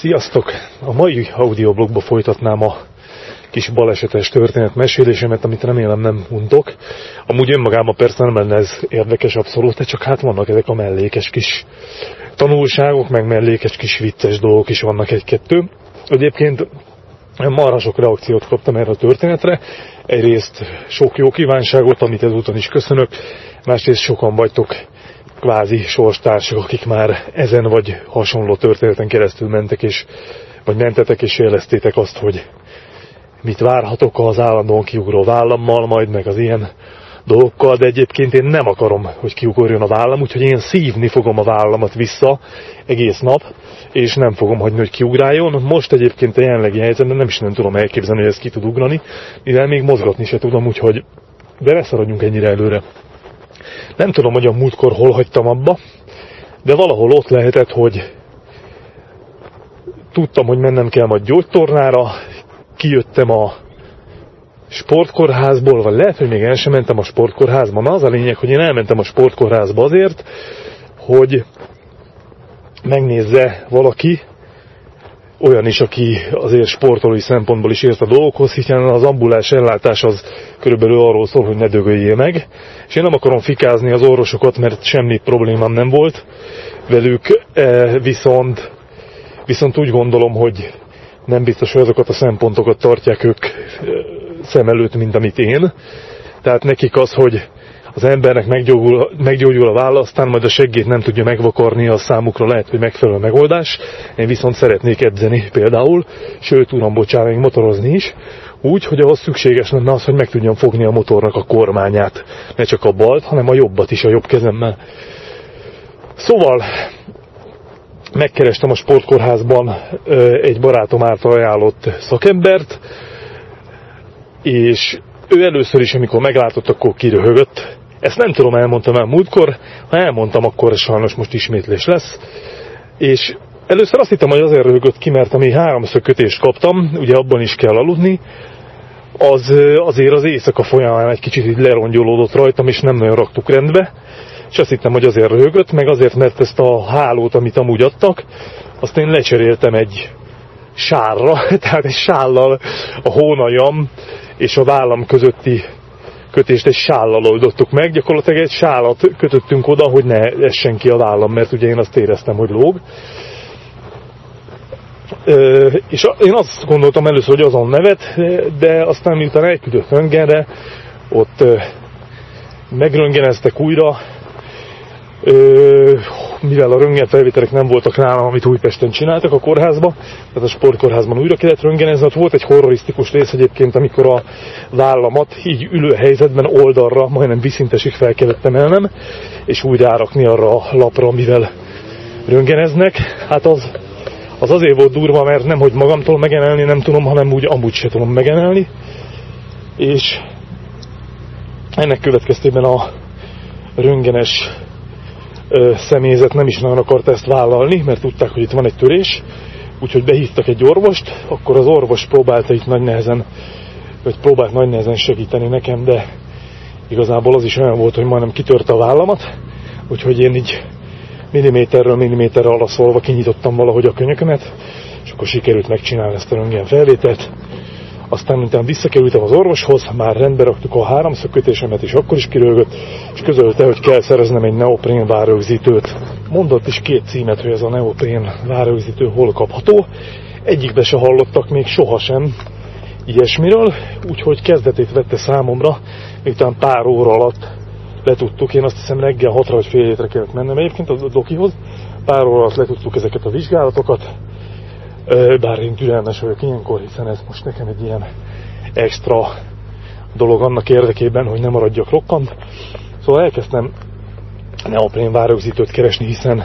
Sziasztok! A mai audioblogba folytatnám a kis balesetes történet mesélésemet, amit remélem nem untok. Amúgy önmagában persze nem lenne ez érdekes abszolút, de csak hát vannak ezek a mellékes kis tanulságok, meg mellékes kis vicces dolgok is vannak egy-kettő. Egyébként marha sok reakciót kaptam erre a történetre. Egyrészt sok jó kívánságot, amit ezúton is köszönök, másrészt sokan vagytok kvázi sorstársak, akik már ezen vagy hasonló történeten keresztül mentek, és, vagy mentetek és jeleztétek azt, hogy mit várhatok az állandóan kiugró vállammal, majd meg az ilyen dolgokkal, de egyébként én nem akarom, hogy kiugorjon a vállam, úgyhogy én szívni fogom a vállamat vissza egész nap, és nem fogom hagyni, hogy kiugráljon. Most egyébként a jelenlegi helyzetben nem is nem tudom elképzelni, hogy ez ki tud ugrani, mivel még mozgatni se tudom, úgyhogy de ne ennyire előre. Nem tudom, hogy a múltkor hol hagytam abba, de valahol ott lehetett, hogy tudtam, hogy mennem kell majd gyógytornára, kijöttem a sportkórházból, vagy lehet, hogy még el sem mentem a sportkórházba. Na az a lényeg, hogy én elmentem a sportkórházba azért, hogy megnézze valaki, olyan is, aki azért sportolói szempontból is ért a dolgokhoz, hiszen az ambulás ellátás az körülbelül arról szól, hogy ne dögöljél meg. És én nem akarom fikázni az orvosokat, mert semmi problémám nem volt velük, e, viszont, viszont úgy gondolom, hogy nem biztos, hogy azokat a szempontokat tartják ők e, szem előtt, mint amit én. Tehát nekik az, hogy az embernek meggyógyul, meggyógyul a válla, aztán majd a seggét nem tudja megvakarni, a számukra lehet, hogy megfelelő megoldás. Én viszont szeretnék edzeni például, sőt, tudom, bocsánat, még motorozni is, úgy, hogy ahhoz szükséges lenne az, hogy meg tudjam fogni a motornak a kormányát. Ne csak a balt, hanem a jobbat is a jobb kezemmel. Szóval megkerestem a sportkórházban egy barátom által ajánlott szakembert, és ő először is, amikor meglátott, akkor kiröhögött, ezt nem tudom, elmondtam el múltkor, ha elmondtam, akkor sajnos most ismétlés lesz. És először azt hittem, hogy azért röhögött ki, mert ami háromszög kötést kaptam, ugye abban is kell aludni, az azért az éjszaka folyamán egy kicsit így lerongyolódott rajtam, és nem nagyon raktuk rendbe. És azt hittem, hogy azért röhögött, meg azért, mert ezt a hálót, amit amúgy adtak, azt én lecseréltem egy sárra, tehát egy sállal a hónajam és a vállam közötti kötést egy sállal oldottuk meg, gyakorlatilag egy sálat kötöttünk oda, hogy ne essen ki a vállam, mert ugye én azt éreztem, hogy lóg. Ö, és én azt gondoltam először, hogy azon nevet, de aztán miután elküldött röntgenre, ott megröngeneztek újra, mivel a röntgenfelvételek nem voltak nálam, amit Újpesten csináltak a kórházba, tehát a sportkórházban újra kellett röntgenezni, ott volt egy horrorisztikus rész egyébként, amikor a vállamat így ülő helyzetben oldalra, majdnem viszintesig fel kellett emelnem, és úgy rárakni arra a lapra, mivel röntgeneznek. Hát az, az azért volt durva, mert nem, hogy magamtól megemelni nem tudom, hanem úgy amúgy se tudom megemelni. És ennek következtében a röngenes személyzet nem is nagyon akart ezt vállalni, mert tudták, hogy itt van egy törés, úgyhogy behívtak egy orvost, akkor az orvos próbálta itt nagy nehezen, vagy próbált nagy nehezen segíteni nekem, de igazából az is olyan volt, hogy majdnem kitörte a vállamat, úgyhogy én így milliméterről milliméterre alaszolva kinyitottam valahogy a könyökömet, és akkor sikerült megcsinálni ezt a röntgen felvételt. Aztán, miután visszakerültem az orvoshoz, már rendbe raktuk a háromszögkötésemet, és akkor is kirölgött, és közölte, hogy kell szereznem egy neoprén várrögzítőt. Mondott is két címet, hogy ez a neoprén várrögzítő hol kapható. Egyikbe se hallottak még sohasem ilyesmiről, úgyhogy kezdetét vette számomra, miután pár óra alatt letudtuk, én azt hiszem reggel 6 vagy fél hétre kellett mennem egyébként a dokihoz, pár óra alatt letudtuk ezeket a vizsgálatokat, bár én türelmes vagyok ilyenkor, hiszen ez most nekem egy ilyen extra dolog annak érdekében, hogy ne maradjak rokkant. Szóval elkezdtem neoprén várrögzítőt keresni, hiszen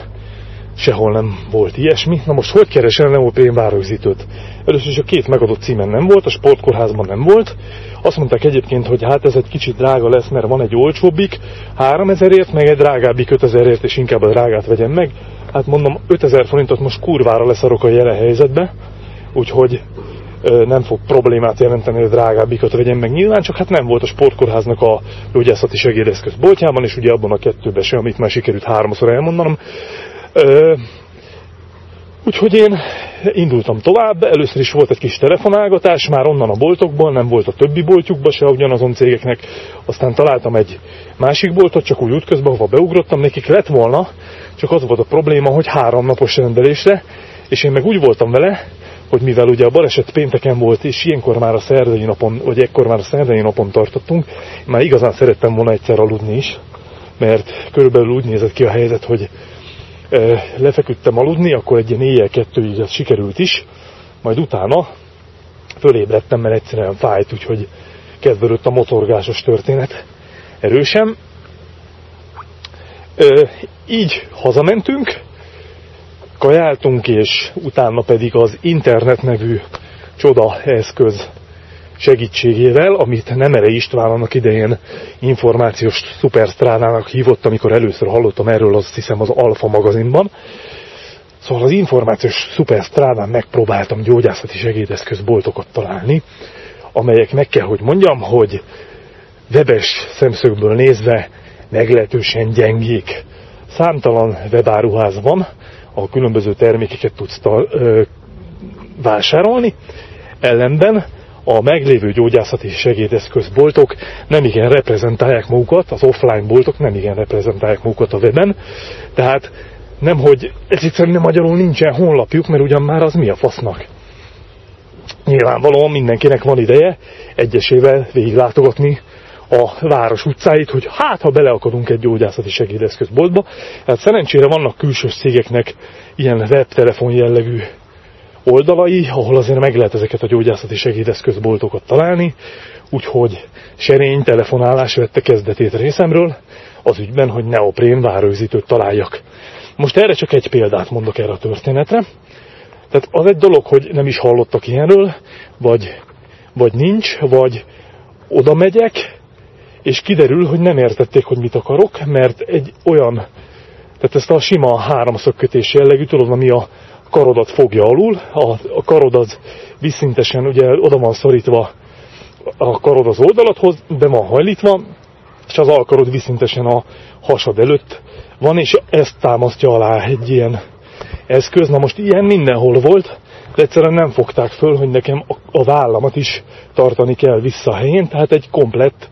sehol nem volt ilyesmi. Na most hogy keresel neoprén várrögzítőt? Először is a két megadott címen nem volt, a sportkórházban nem volt. Azt mondták egyébként, hogy hát ez egy kicsit drága lesz, mert van egy olcsóbbik, 3000ért, meg egy drágábbik 5000ért, és inkább a drágát vegyem meg. Hát mondom, 5000 forintot most kurvára leszarok a jelen helyzetbe, úgyhogy nem fog problémát jelenteni, hogy drágábbikat vegyem meg. Nyilván csak hát nem volt a sportkórháznak a gyógyászati segédeszköz boltjában, és ugye abban a kettőben sem, amit már sikerült háromszor elmondanom. Úgyhogy én indultam tovább, először is volt egy kis telefonálgatás, már onnan a boltokból, nem volt a többi boltjukba se ugyanazon cégeknek, aztán találtam egy másik boltot, csak úgy útközben, ahova beugrottam, nekik lett volna, csak az volt a probléma, hogy három napos rendelésre, és én meg úgy voltam vele, hogy mivel ugye a baleset pénteken volt, és ilyenkor már a szerdai napon, vagy ekkor már a szerdai napon tartottunk, már igazán szerettem volna egyszer aludni is, mert körülbelül úgy nézett ki a helyzet, hogy lefeküdtem aludni, akkor egy ilyen éjjel kettőig ez sikerült is, majd utána fölébredtem, mert egyszerűen fájt, úgyhogy kezdődött a motorgásos történet erősen. E, így hazamentünk, kajáltunk, és utána pedig az internet nevű csoda eszköz segítségével, amit Nemere István annak idején információs szupersztránának hívott, amikor először hallottam erről, azt hiszem az Alfa magazinban. Szóval az információs szupersztránán megpróbáltam gyógyászati segédeszközboltokat találni, amelyek meg kell, hogy mondjam, hogy webes szemszögből nézve meglehetősen gyengék. Számtalan webáruház van, a különböző termékeket tudsz vásárolni, ellenben a meglévő gyógyászati segédeszközboltok nem igen reprezentálják magukat, az offline boltok nem igen reprezentálják magukat a weben, tehát nem, hogy ez egyszerűen magyarul nincsen honlapjuk, mert ugyan már az mi a fasznak. Nyilvánvalóan mindenkinek van ideje egyesével végiglátogatni a város utcáit, hogy hát, ha beleakadunk egy gyógyászati segédeszközboltba. Hát szerencsére vannak külső cégeknek ilyen webtelefon jellegű oldalai, ahol azért meg lehet ezeket a gyógyászati segédeszközboltokat találni, úgyhogy serény telefonálás vette kezdetét részemről az ügyben, hogy neoprén várőzítőt találjak. Most erre csak egy példát mondok erre a történetre. Tehát az egy dolog, hogy nem is hallottak ilyenről, vagy, vagy nincs, vagy oda megyek, és kiderül, hogy nem értették, hogy mit akarok, mert egy olyan, tehát ezt a sima háromszögkötés jellegű, tudod, ami a karodat fogja alul, a, a karod az visszintesen ugye oda van szorítva a karod az oldalathoz, be van hajlítva, és az alkarod viszintesen a hasad előtt van, és ezt támasztja alá egy ilyen eszköz. Na most ilyen mindenhol volt, de egyszerűen nem fogták föl, hogy nekem a vállamat is tartani kell vissza a helyén, tehát egy komplett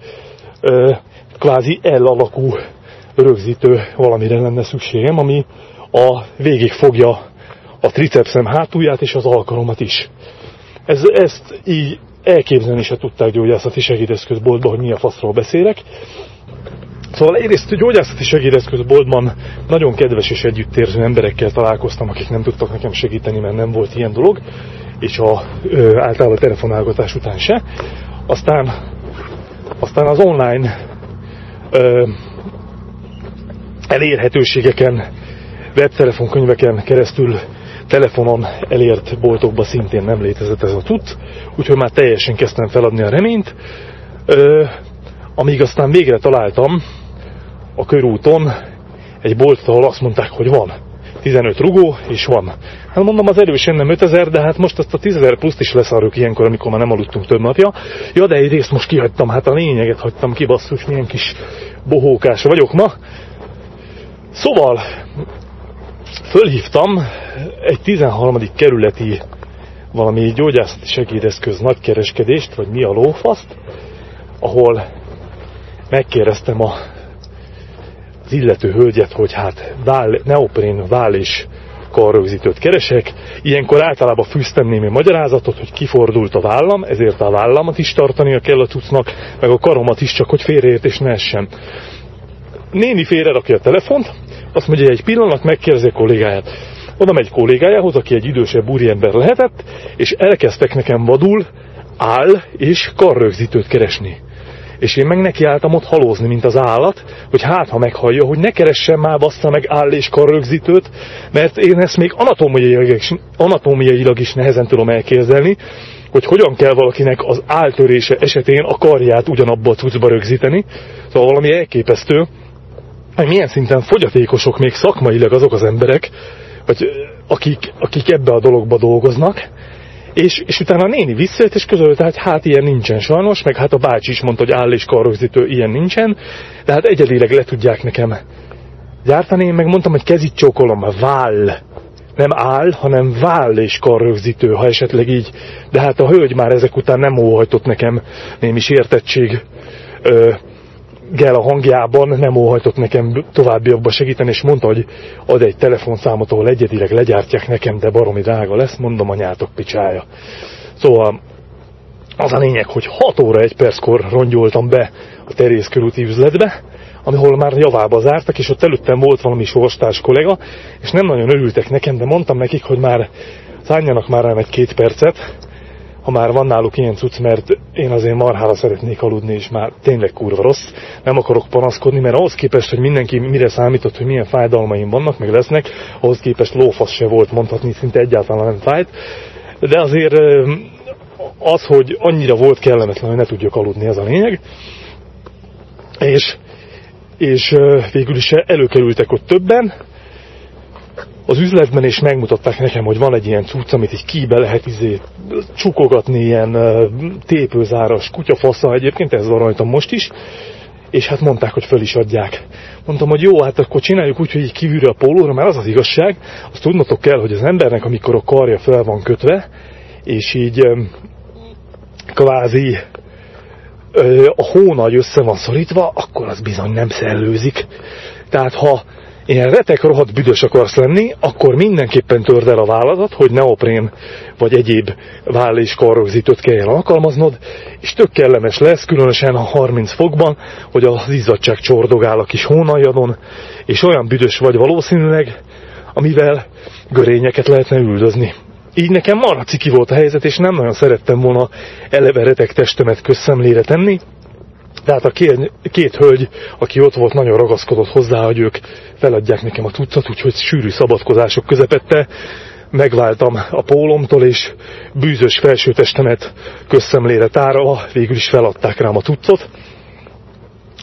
kvázi L alakú rögzítő valamire lenne szükségem, ami a végig fogja a tricepszem hátulját és az alkaromat is. Ez, ezt így elképzelni se tudták gyógyászati segédeszközboltban, hogy mi a faszról beszélek. Szóval egyrészt a gyógyászati segédeszközboltban nagyon kedves és együttérző emberekkel találkoztam, akik nem tudtak nekem segíteni, mert nem volt ilyen dolog, és a, ö, általában telefonálgatás után se. Aztán aztán az online ö, elérhetőségeken, webtelefonkönyveken keresztül telefonon elért boltokba szintén nem létezett ez a tud, úgyhogy már teljesen kezdtem feladni a reményt, ö, amíg aztán végre találtam a körúton egy boltot, ahol azt mondták, hogy van. 15 rugó, és van. Hát mondom, az erősen nem 5000, de hát most azt a 10.000 pluszt is leszarjuk ilyenkor, amikor már nem aludtunk több napja. Ja, de egy részt most kihagytam, hát a lényeget hagytam ki, basszus, milyen kis bohókás vagyok ma. Szóval, fölhívtam egy 13. kerületi valami gyógyászati segédeszköz nagykereskedést, vagy mi a lófaszt, ahol megkérdeztem a az illető hölgyet, hogy hát vál, neoprén vál és karrögzítőt keresek. Ilyenkor általában fűztem némi magyarázatot, hogy kifordult a vállam, ezért a vállamat is tartania kell a cuccnak, meg a karomat is, csak hogy félreértés ne essen. Néni félrerakja a telefont, azt mondja, egy pillanat, megkérdezi a kollégáját. Oda megy kollégájához, aki egy idősebb úriember lehetett, és elkezdtek nekem vadul áll és karrögzítőt keresni és én meg nekiálltam ott halózni, mint az állat, hogy hát, ha meghallja, hogy ne keressen már bassza meg áll és karrögzítőt, mert én ezt még anatómiailag anatómiailag is nehezen tudom elképzelni, hogy hogyan kell valakinek az áltörése esetén a karját ugyanabba a cuccba rögzíteni. Szóval valami elképesztő, hogy milyen szinten fogyatékosok még szakmailag azok az emberek, vagy akik, akik ebbe a dologba dolgoznak, és, és utána a néni visszajött, és közölte, hogy hát ilyen nincsen sajnos, meg hát a bácsi is mondta, hogy áll és karrögzítő ilyen nincsen, de hát egyedileg le tudják nekem gyártani. Én meg mondtam, hogy kezit csókolom, váll. nem áll, hanem váll és karrögzítő, ha esetleg így. De hát a hölgy már ezek után nem óhajtott nekem némi sértettség ö, gel a hangjában, nem óhajtott nekem továbbiakba segíteni, és mondta, hogy ad egy telefonszámot, ahol egyedileg legyártják nekem, de baromi drága lesz, mondom anyátok picsája. Szóval az a lényeg, hogy 6 óra 1 perckor rongyoltam be a Terész körúti üzletbe, amihol már javába zártak, és ott előttem volt valami sorstás kollega, és nem nagyon örültek nekem, de mondtam nekik, hogy már szálljanak már rám egy-két percet, ha már van náluk ilyen cucc, mert én azért marhára szeretnék aludni, és már tényleg kurva rossz. Nem akarok panaszkodni, mert ahhoz képest, hogy mindenki mire számított, hogy milyen fájdalmaim vannak, meg lesznek, ahhoz képest lófasz se volt mondhatni, szinte egyáltalán nem fájt. De azért az, hogy annyira volt kellemetlen, hogy ne tudjak aludni, ez a lényeg. És, és végül is előkerültek ott többen, az üzletben, és megmutatták nekem, hogy van egy ilyen cucc, amit így kibe lehet izé csukogatni, ilyen tépőzáras kutyafasza, egyébként ez van rajtam most is, és hát mondták, hogy föl is adják. Mondtam, hogy jó, hát akkor csináljuk úgy, hogy így kívülre a pólóra, mert az az igazság, azt tudnotok kell, hogy az embernek, amikor a karja fel van kötve, és így kvázi a hónagy össze van szorítva, akkor az bizony nem szellőzik. Tehát ha ilyen retek rohadt büdös akarsz lenni, akkor mindenképpen törd el a válladat, hogy neoprén vagy egyéb váll és karrögzítőt kelljen alkalmaznod, és tök kellemes lesz, különösen a 30 fokban, hogy az izzadság csordogál a kis hónajadon, és olyan büdös vagy valószínűleg, amivel görényeket lehetne üldözni. Így nekem marha ciki volt a helyzet, és nem nagyon szerettem volna eleve retek testemet közszemlére tenni, tehát a két, két hölgy, aki ott volt, nagyon ragaszkodott hozzá, hogy ők feladják nekem a tucat, úgyhogy sűrű szabadkozások közepette megváltam a pólomtól, és bűzös felsőtestemet közszemlére tárva végül is feladták rám a tucot.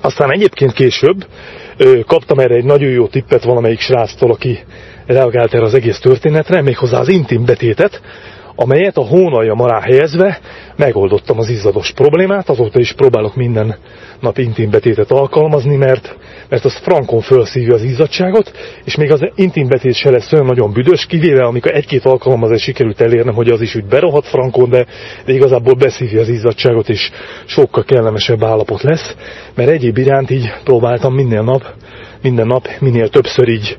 Aztán egyébként később kaptam erre egy nagyon jó tippet valamelyik sráctól, aki reagált erre az egész történetre, méghozzá az intim betétet, amelyet a hónaljam alá helyezve megoldottam az izzados problémát, azóta is próbálok minden nap intim betétet alkalmazni, mert, mert az frankon felszívja az izzadságot, és még az intim betét se lesz olyan nagyon büdös, kivéve amikor egy-két alkalmazás sikerült elérnem, hogy az is úgy berohadt frankon, de, de igazából beszívja az izzadságot, és sokkal kellemesebb állapot lesz, mert egyéb iránt így próbáltam minden nap, minden nap minél többször így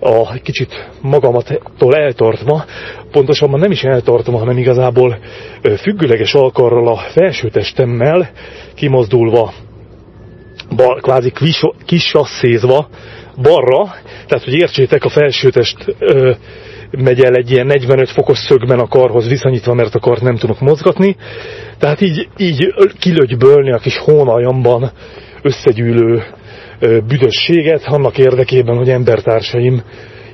a kicsit magamattól eltartva, pontosabban nem is eltartva, hanem igazából függőleges alkarral a felsőtestemmel kimozdulva, bal, kvázi kisasszézva balra, tehát hogy értsétek, a felsőtest ö, megy el egy ilyen 45 fokos szögben a karhoz viszonyítva, mert a kart nem tudok mozgatni. Tehát így, így kilögybölni a kis hónajamban összegyűlő büdösséget, annak érdekében, hogy embertársaim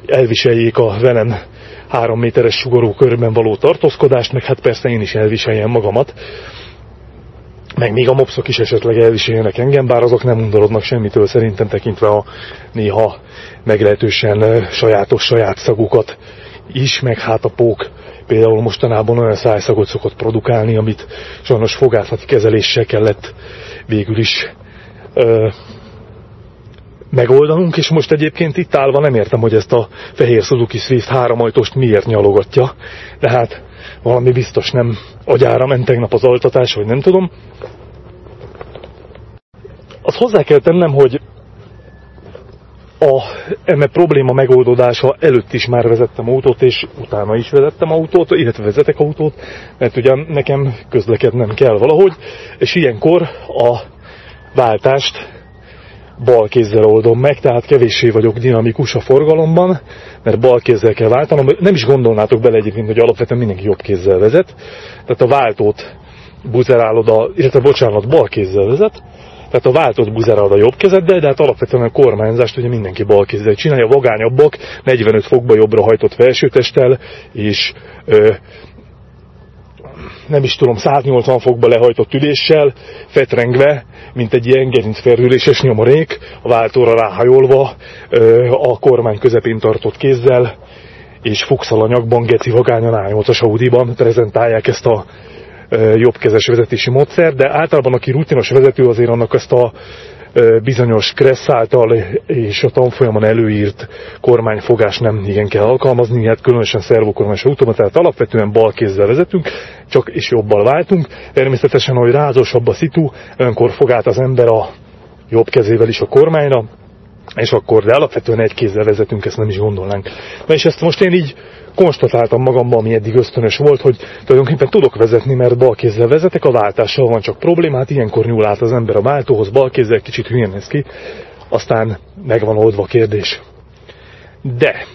elviseljék a velem három méteres sugaró körben való tartózkodást, meg hát persze én is elviseljem magamat, meg még a mopszok is esetleg elviseljenek engem, bár azok nem undorodnak semmitől szerintem tekintve a néha meglehetősen sajátos saját szagukat is, meg hát a pók például mostanában olyan szájszagot szokott produkálni, amit sajnos fogászati kezeléssel kellett végül is ö, megoldanunk, és most egyébként itt állva nem értem, hogy ezt a fehér Suzuki Swift háromajtost miért nyalogatja, de hát valami biztos nem agyára ment tegnap az altatás, vagy nem tudom. Azt hozzá kell tennem, hogy a eme probléma megoldódása előtt is már vezettem autót, és utána is vezettem autót, illetve vezetek autót, mert ugye nekem közlekednem kell valahogy, és ilyenkor a váltást bal kézzel oldom meg, tehát kevéssé vagyok dinamikus a forgalomban, mert bal kézzel kell váltanom. Nem is gondolnátok bele egyébként, hogy alapvetően mindenki jobb kézzel vezet. Tehát a váltót buzerálod, a, illetve bocsánat, bal kézzel vezet, tehát a váltót buzerálod a jobb kezeddel, de hát alapvetően a kormányzást ugye mindenki bal kézzel csinálja. Vagányabbak 45 fokba jobbra hajtott felsőtesttel, és ö, nem is tudom, 180 fokba lehajtott üléssel, fetrengve, mint egy ilyen gerincfelüléses nyomorék, a váltóra ráhajolva, a kormány közepén tartott kézzel, és fuxalanyagban, geci vagányan A8-as Audi-ban prezentálják ezt a jobbkezes vezetési módszer, de általában aki rutinos vezető azért annak ezt a bizonyos Kressz által és a tanfolyamon előírt kormányfogás nem igen kell alkalmazni, hát különösen szervokormányos automatát alapvetően bal kézzel vezetünk, csak és jobbal váltunk. Természetesen, hogy rázosabb a szitu, önkor fog át az ember a jobb kezével is a kormányra, és akkor, de alapvetően egy kézzel vezetünk, ezt nem is gondolnánk. Na és ezt most én így konstatáltam magamban, ami eddig ösztönös volt, hogy tulajdonképpen tudok vezetni, mert bal kézzel vezetek, a váltással van csak problémát, ilyenkor nyúl át az ember a váltóhoz, bal kézzel kicsit hülyén néz ki, aztán megvan oldva a kérdés. De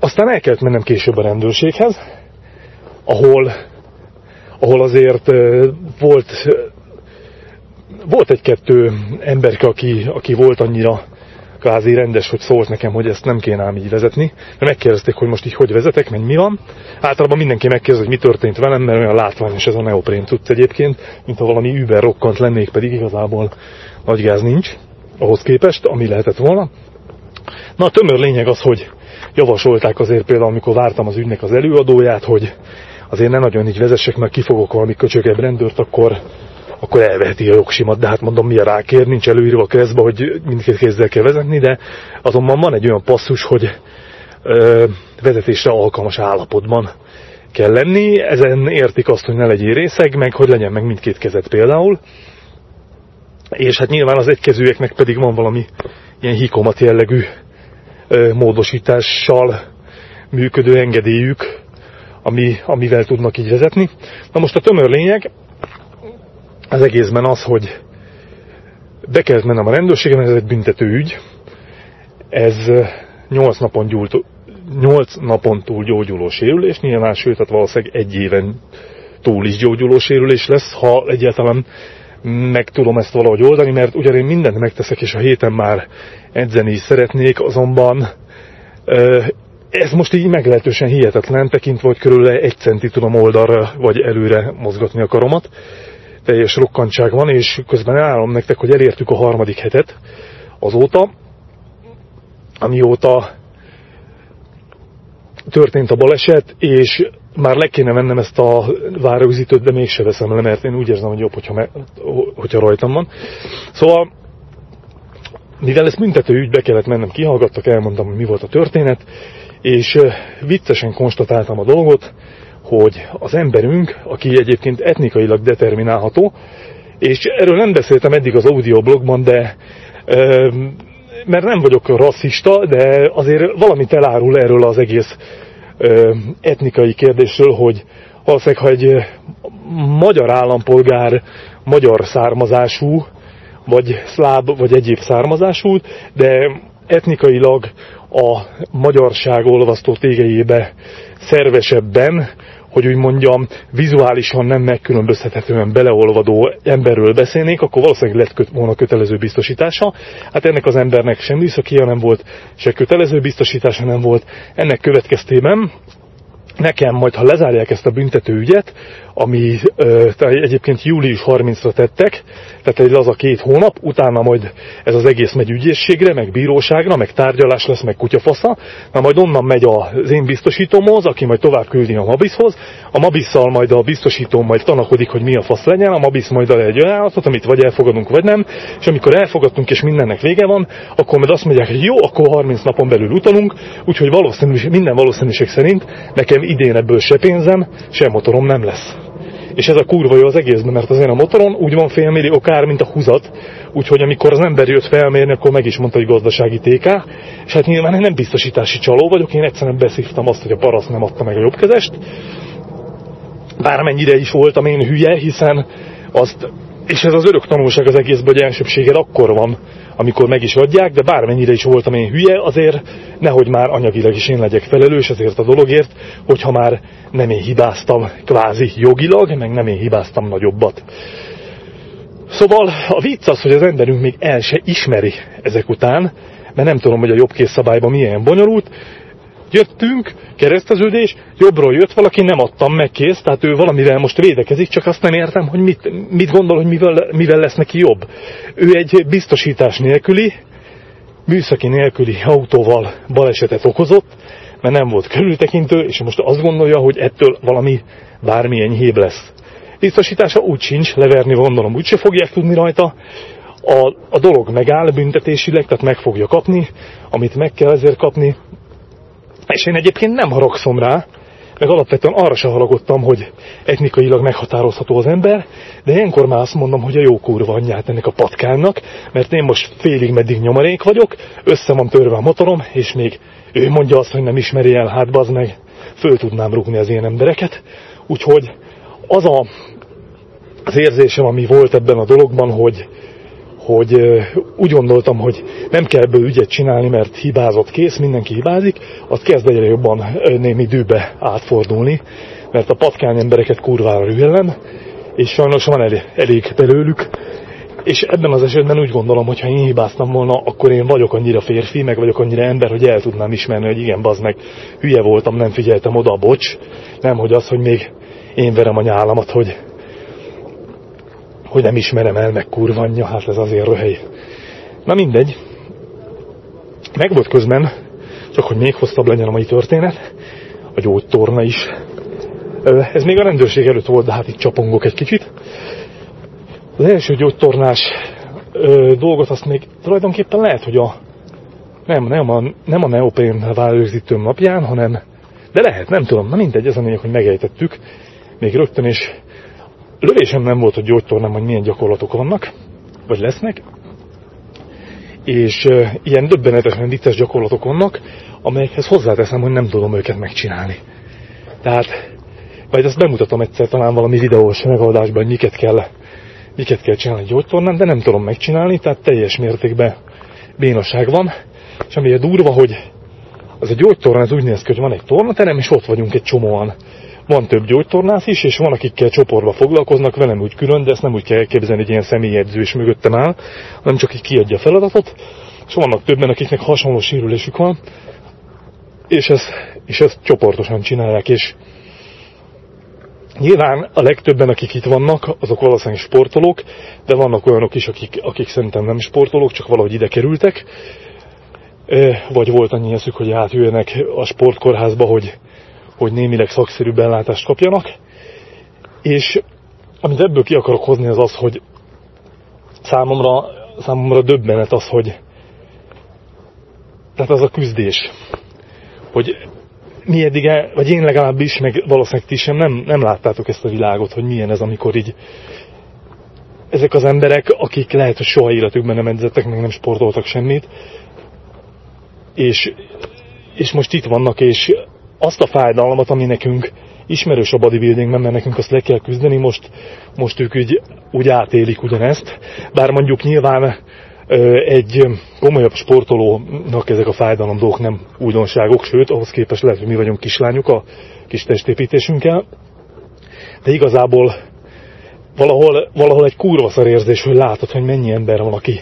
aztán el kellett mennem később a rendőrséghez, ahol, ahol azért volt, volt egy-kettő emberke, aki, aki volt annyira kvázi rendes, hogy szólt nekem, hogy ezt nem kéne ám így vezetni. De megkérdezték, hogy most így hogy vezetek, meg mi van. Általában mindenki megkérdezi, hogy mi történt velem, mert olyan látványos ez a neoprén tudsz egyébként, mint ha valami über rokkant lennék, pedig igazából nagy gáz nincs ahhoz képest, ami lehetett volna. Na a tömör lényeg az, hogy javasolták azért például, amikor vártam az ügynek az előadóját, hogy azért ne nagyon így vezessek, mert kifogok valami köcsögebb rendőrt, akkor akkor elveheti a jogsimat, de hát mondom, mi a rákér, nincs előírva a keresztbe, hogy mindkét kézzel kell vezetni, de azonban van egy olyan passzus, hogy ö, vezetésre alkalmas állapotban kell lenni, ezen értik azt, hogy ne legyél részeg, meg hogy legyen meg mindkét kezet például, és hát nyilván az egykezőeknek pedig van valami ilyen hikomat jellegű ö, módosítással működő engedélyük, ami, amivel tudnak így vezetni. Na most a tömör lényeg, az egészben az, hogy be kellett mennem a rendőrségem, ez egy büntető ügy. Ez 8 napon, gyúlt, 8 napon túl gyógyuló sérülés, nyilván sőt, tehát valószínűleg egy éven túl is gyógyuló sérülés lesz, ha egyáltalán meg tudom ezt valahogy oldani, mert ugyan én mindent megteszek, és a héten már edzeni is szeretnék, azonban ez most így meglehetősen hihetetlen, tekintve, hogy körülbelül egy centi tudom oldalra vagy előre mozgatni a karomat teljes rokkantság van, és közben elárulom nektek, hogy elértük a harmadik hetet azóta, amióta történt a baleset, és már le kéne vennem ezt a várőzítőt, de mégse veszem le, mert én úgy érzem, hogy jobb, hogyha, me, hogyha rajtam van. Szóval, mivel ezt büntető ügybe kellett mennem, kihallgattak, elmondtam, hogy mi volt a történet, és viccesen konstatáltam a dolgot, hogy az emberünk, aki egyébként etnikailag determinálható, és erről nem beszéltem eddig az audioblogban, de mert nem vagyok rasszista, de azért valamit elárul erről az egész etnikai kérdésről, hogy valószínűleg, ha egy magyar állampolgár magyar származású, vagy szláb, vagy egyéb származású, de etnikailag a magyarság olvasztó tégejébe szervesebben hogy úgy mondjam, vizuálisan nem megkülönböztethetően beleolvadó emberről beszélnék, akkor valószínűleg lett köt, volna kötelező biztosítása. Hát ennek az embernek sem műszakia nem volt, se kötelező biztosítása nem volt. Ennek következtében nekem majd, ha lezárják ezt a büntető ügyet, ami ö, egyébként július 30-ra tettek, tehát egy laza két hónap, utána majd ez az egész megy ügyészségre, meg bíróságra, meg tárgyalás lesz, meg kutyafasza, na majd onnan megy az én biztosítómhoz, aki majd tovább küldi a Mabiszhoz, a Mabisszal majd a biztosító majd tanakodik, hogy mi a fasz legyen, a Mabisz majd ad egy ajánlatot, amit vagy elfogadunk, vagy nem, és amikor elfogadtunk és mindennek vége van, akkor majd azt mondják, hogy jó, akkor 30 napon belül utalunk, úgyhogy valószínűség, minden valószínűség szerint nekem idén ebből se pénzem, se motorom nem lesz. És ez a kurva jó az egészben, mert azért a motoron úgy van félmillió kár, mint a húzat, úgyhogy amikor az ember jött felmérni, akkor meg is mondta, hogy gazdasági TK, és hát nyilván én nem biztosítási csaló vagyok, én egyszerűen beszívtam azt, hogy a parasz nem adta meg a jobbkezest, bármennyire is voltam én hülye, hiszen azt, és ez az örök tanulság az egészben, hogy elsőbséged akkor van, amikor meg is adják, de bármennyire is voltam én hülye, azért nehogy már anyagilag is én legyek felelős ezért a dologért, hogyha már nem én hibáztam kvázi jogilag, meg nem én hibáztam nagyobbat. Szóval a vicc az, hogy az emberünk még el se ismeri ezek után, mert nem tudom, hogy a jobbkész szabályban milyen bonyolult, jöttünk, kereszteződés, jobbról jött valaki, nem adtam meg kész, tehát ő valamivel most védekezik, csak azt nem értem, hogy mit, mit gondol, hogy mivel, mivel lesz neki jobb. Ő egy biztosítás nélküli, műszaki nélküli autóval balesetet okozott, mert nem volt körültekintő, és most azt gondolja, hogy ettől valami bármilyen híb lesz. biztosítása úgy sincs, leverni gondolom úgyse fogják tudni rajta, a, a dolog megáll büntetésileg, tehát meg fogja kapni, amit meg kell ezért kapni, és én egyébként nem haragszom rá, meg alapvetően arra se haragudtam, hogy etnikailag meghatározható az ember, de ilyenkor már azt mondom, hogy a jó kurva anyját ennek a patkánnak, mert én most félig meddig nyomarék vagyok, össze van törve a motorom, és még ő mondja azt, hogy nem ismeri el, hát bazd meg, föl tudnám rúgni az ilyen embereket. Úgyhogy az a, az érzésem, ami volt ebben a dologban, hogy, hogy úgy gondoltam, hogy nem kell ebből ügyet csinálni, mert hibázott kész, mindenki hibázik, az kezd egyre jobban némi dűbe átfordulni, mert a patkány embereket kurvára rühellem, és sajnos van elég, elég belőlük, és ebben az esetben úgy gondolom, hogy ha én hibáztam volna, akkor én vagyok annyira férfi, meg vagyok annyira ember, hogy el tudnám ismerni, hogy igen, bazd meg, hülye voltam, nem figyeltem oda, bocs. Nem, hogy az, hogy még én verem a nyálamat, hogy, hogy nem ismerem el, meg kurvanya, hát ez azért röhely. Na mindegy. Meg volt közben, csak hogy még hosszabb legyen a mai történet, a gyógytorna is. Ez még a rendőrség előtt volt, de hát itt csapongok egy kicsit. Az első gyógytornás dolgot azt még tulajdonképpen lehet, hogy a nem, nem a, nem a neopén válőzítőm napján, hanem de lehet, nem tudom, na mindegy, ez a lényeg, hogy megejtettük még rögtön, és lövésem nem volt, hogy gyógytornám, hogy milyen gyakorlatok vannak, vagy lesznek, és ilyen döbbenetesen vicces gyakorlatok vannak, amelyekhez hozzáteszem, hogy nem tudom őket megcsinálni. Tehát, vagy ezt bemutatom egyszer talán valami videós megoldásban, hogy miket kell miket kell csinálni gyógytornán, de nem tudom megcsinálni, tehát teljes mértékben bénaság van. És ami durva, hogy az a gyógytorna, ez úgy néz ki, hogy van egy tornaterem, és ott vagyunk egy csomóan. Van több gyógytornász is, és van, akikkel csoportba foglalkoznak, velem úgy külön, de ezt nem úgy kell elképzelni, hogy ilyen személyedző is mögöttem áll, hanem csak így kiadja a feladatot, és vannak többen, akiknek hasonló sérülésük van, és ezt, és ezt csoportosan csinálják, és Nyilván a legtöbben, akik itt vannak, azok valószínűleg sportolók, de vannak olyanok is, akik, akik szerintem nem sportolók, csak valahogy ide kerültek, vagy volt annyi eszük, hogy átjöjjenek a sportkórházba, hogy, hogy némileg szakszerű bellátást kapjanak. És amit ebből ki akarok hozni, az az, hogy számomra, számomra döbbenet az, hogy tehát az a küzdés, hogy mi eddig, el, vagy én legalábbis, meg valószínűleg ti sem nem, nem láttátok ezt a világot, hogy milyen ez, amikor így ezek az emberek, akik lehet, hogy soha életükben nem edzettek, meg nem sportoltak semmit, és, és most itt vannak, és azt a fájdalmat, ami nekünk ismerős a bodybuildingben, mert nekünk azt le kell küzdeni, most, most ők úgy, úgy átélik ugyanezt, bár mondjuk nyilván egy komolyabb sportolónak ezek a fájdalom dolgok nem újdonságok, sőt, ahhoz képest lehet, hogy mi vagyunk kislányok a kis testépítésünkkel, de igazából valahol, valahol egy kurva érzés, hogy látod, hogy mennyi ember van, aki,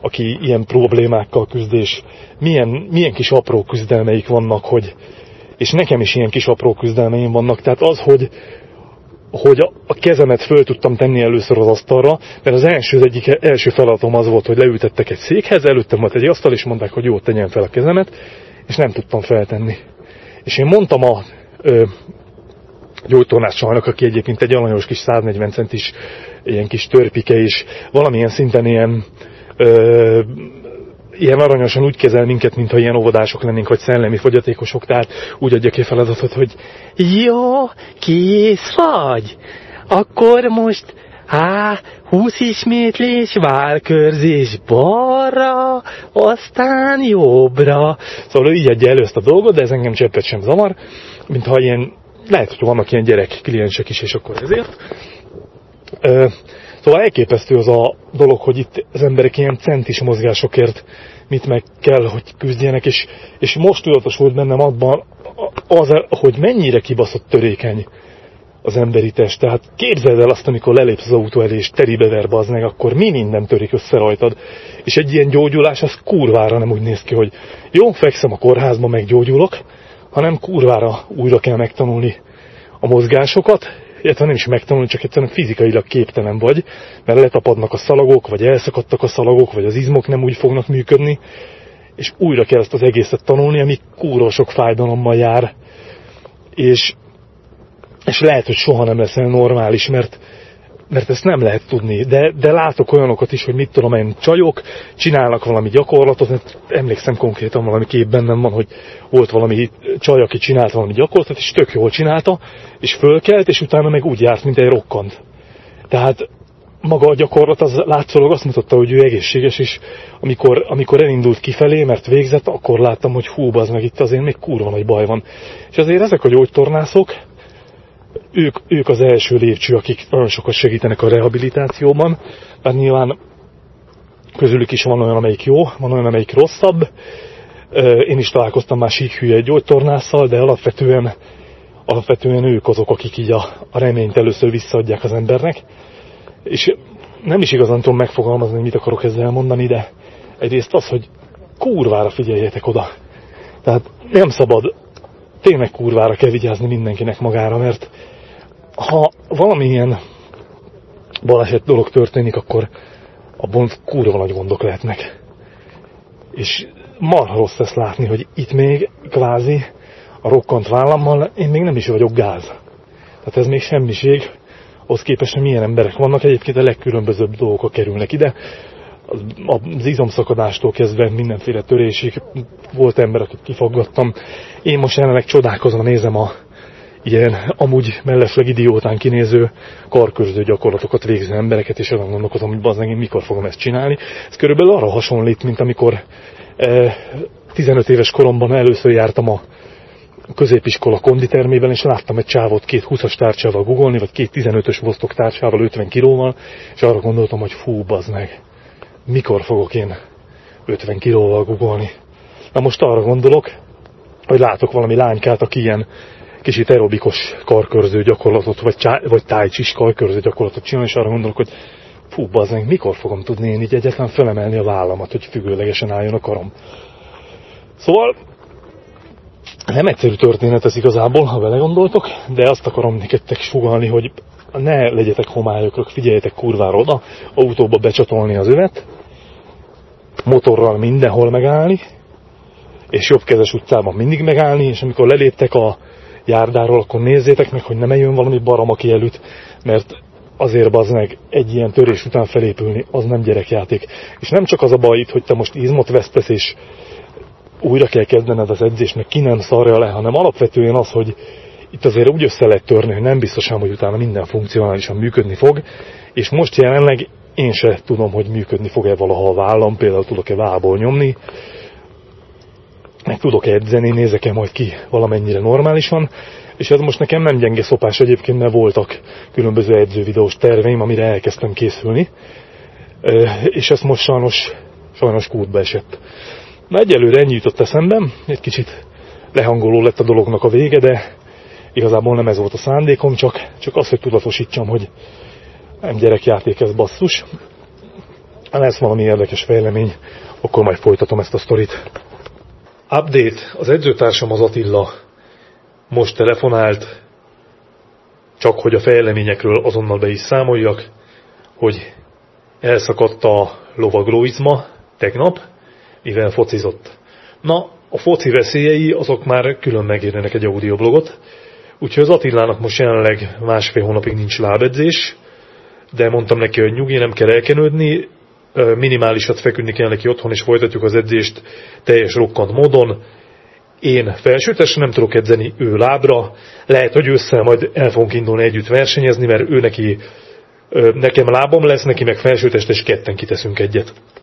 aki ilyen problémákkal küzd, és milyen, milyen kis apró küzdelmeik vannak, hogy, és nekem is ilyen kis apró küzdelmeim vannak, tehát az, hogy, hogy a kezemet föl tudtam tenni először az asztalra, mert az első, az egyik első feladatom az volt, hogy leültettek egy székhez, előttem volt egy asztal, és mondták, hogy jó, tegyen fel a kezemet, és nem tudtam feltenni. És én mondtam a ö, gyógytornácsalnak, aki egyébként egy alanyos kis 140 centis ilyen kis törpike, és valamilyen szinten ilyen ö, ilyen aranyosan úgy kezel minket, mintha ilyen óvodások lennénk, vagy szellemi fogyatékosok, tehát úgy adja ki feladatot, hogy jó, kész vagy, akkor most Há, húsz ismétlés, válkörzés balra, aztán jobbra. Szóval ő így adja elő ezt a dolgot, de ez engem cseppet sem zavar, mintha ilyen, lehet, hogy vannak ilyen gyerek kliensek is, és akkor ezért. Szóval elképesztő az a dolog, hogy itt az emberek ilyen centis mozgásokért mit meg kell, hogy küzdjenek, és, és most tudatosult bennem abban, az, hogy mennyire kibaszott törékeny az emberi test. Tehát képzeld el azt, amikor lelépsz az autó elé, és teribe ver meg, akkor mi minden törik össze rajtad. És egy ilyen gyógyulás, az kurvára nem úgy néz ki, hogy jó, fekszem a kórházba, meggyógyulok, hanem kurvára újra kell megtanulni a mozgásokat, illetve nem is megtanulni, csak egyszerűen fizikailag képtelen vagy, mert letapadnak a szalagok, vagy elszakadtak a szalagok, vagy az izmok nem úgy fognak működni, és újra kell ezt az egészet tanulni, ami kúró sok fájdalommal jár. És és lehet, hogy soha nem leszel normális, mert, mert ezt nem lehet tudni, de, de látok olyanokat is, hogy mit tudom én, csajok csinálnak valami gyakorlatot, mert emlékszem konkrétan valami kép bennem van, hogy volt valami csaj, aki csinált valami gyakorlatot, és tök jól csinálta, és fölkelt, és utána meg úgy járt, mint egy rokkant. Tehát maga a gyakorlat az látszólag azt mutatta, hogy ő egészséges, és amikor, amikor elindult kifelé, mert végzett, akkor láttam, hogy hú, az meg itt azért még kurva nagy baj van. És azért ezek a gyógytornászok, ők, ők az első lépcső, akik nagyon sokat segítenek a rehabilitációban, mert nyilván közülük is van olyan, amelyik jó, van olyan, amelyik rosszabb. Én is találkoztam már síkhülye gyógytornásszal, de alapvetően, alapvetően ők azok, akik így a, a reményt először visszaadják az embernek. És nem is igazán tudom megfogalmazni, hogy mit akarok ezzel mondani, de egyrészt az, hogy kurvára figyeljetek oda. Tehát nem szabad, tényleg kurvára kell vigyázni mindenkinek magára, mert ha valamilyen baleset dolog történik, akkor abban kurva nagy gondok lehetnek. És marha rossz ezt látni, hogy itt még kvázi a rokkant vállammal én még nem is vagyok gáz. Tehát ez még semmiség, ahhoz képest, hogy milyen emberek vannak, egyébként a legkülönbözőbb dolgok kerülnek ide. Az izomszakadástól kezdve mindenféle törésig volt ember, akit kifaggattam. Én most jelenleg csodálkozva nézem a ilyen amúgy mellesleg idiótán kinéző karkörző gyakorlatokat végző embereket, és azon gondolkodom, hogy bazdmeg, mikor fogom ezt csinálni. Ez körülbelül arra hasonlít, mint amikor eh, 15 éves koromban először jártam a középiskola konditermében, és láttam egy csávot két 20-as tárcsával googolni, vagy két 15-ös vosztok tárcsával 50 kilóval, és arra gondoltam, hogy fú, bazd mikor fogok én 50 kilóval googolni. Na most arra gondolok, hogy látok valami lánykát, aki ilyen kicsit aerobikos karkörző gyakorlatot, vagy, vagy tájcsis karkörző gyakorlatot csinál, és arra gondolok, hogy fú, bazd meg, mikor fogom tudni én így egyetlen felemelni a vállamat, hogy függőlegesen álljon a karom. Szóval nem egyszerű történet ez igazából, ha vele gondoltok, de azt akarom nektek sugalni, hogy ne legyetek homályokra, figyeljetek kurvára oda, autóba becsatolni az övet, motorral mindenhol megállni, és jobbkezes utcában mindig megállni, és amikor leléptek a járdáról, akkor nézzétek meg, hogy nem jön valami barom, aki előtt, mert azért bazd meg egy ilyen törés után felépülni, az nem gyerekjáték. És nem csak az a baj itt, hogy te most izmot vesztesz, és újra kell kezdened az edzést, meg ki nem szarja le, hanem alapvetően az, hogy itt azért úgy össze lehet törni, hogy nem biztosan, hogy utána minden funkcionálisan működni fog, és most jelenleg én se tudom, hogy működni fog-e valaha a vállam, például tudok-e vából nyomni, meg tudok edzeni, nézek-e majd ki valamennyire normálisan, és ez most nekem nem gyenge szopás egyébként, mert voltak különböző edzővideós terveim, amire elkezdtem készülni, és ez most sajnos, sajnos kútba esett. Na egyelőre ennyi jutott eszembe, egy kicsit lehangoló lett a dolognak a vége, de igazából nem ez volt a szándékom, csak, csak az, hogy tudatosítsam, hogy nem gyerekjáték ez basszus. Ha lesz valami érdekes fejlemény, akkor majd folytatom ezt a sztorit. Update. Az edzőtársam az Attila most telefonált, csak hogy a fejleményekről azonnal be is számoljak, hogy elszakadt a lovaglóizma tegnap, mivel focizott. Na, a foci veszélyei azok már külön megérnenek egy audioblogot, úgyhogy az Attilának most jelenleg másfél hónapig nincs lábedzés, de mondtam neki, hogy nyugi, nem kell elkenődni, minimálisat feküdni kell neki otthon, és folytatjuk az edzést teljes rokkant módon. Én felsőtesre nem tudok edzeni, ő lábra. Lehet, hogy ősszel majd el fogunk indulni együtt versenyezni, mert ő neki, nekem lábam lesz, neki meg felsőtest, és ketten kiteszünk egyet.